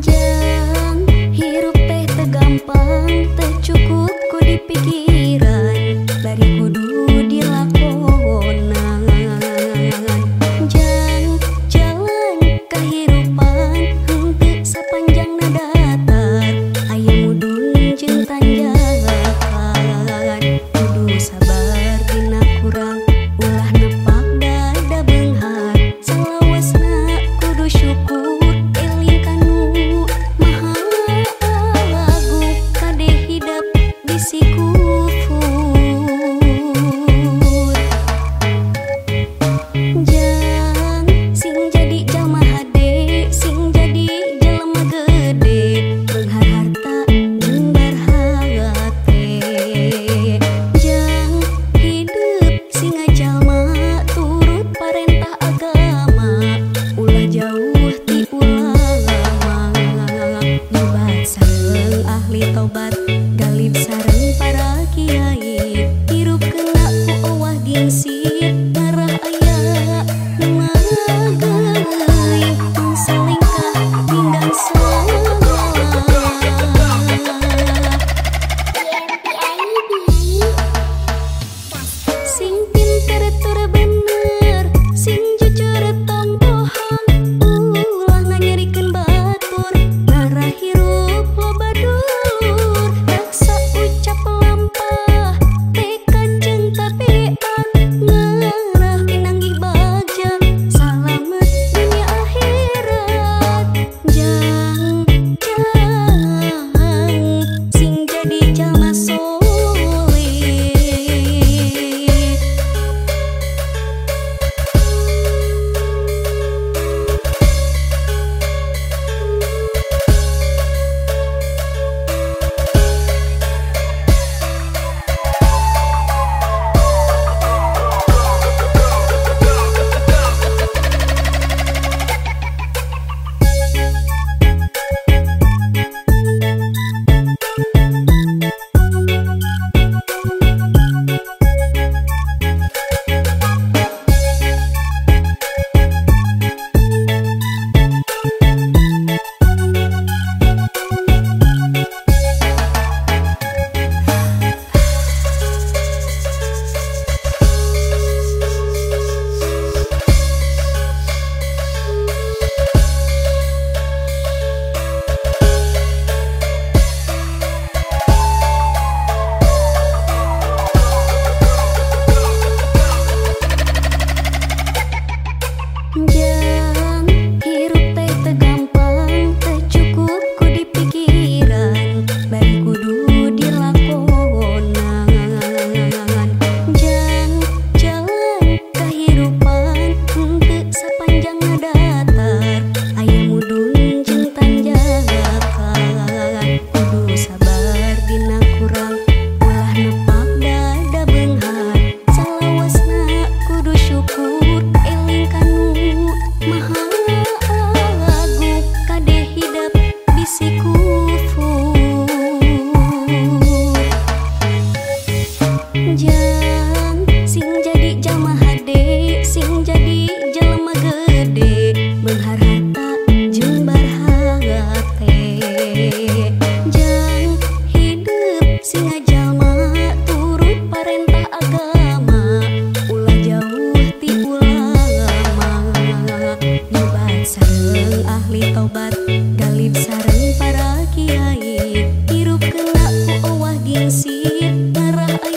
Chết C'est cool. arah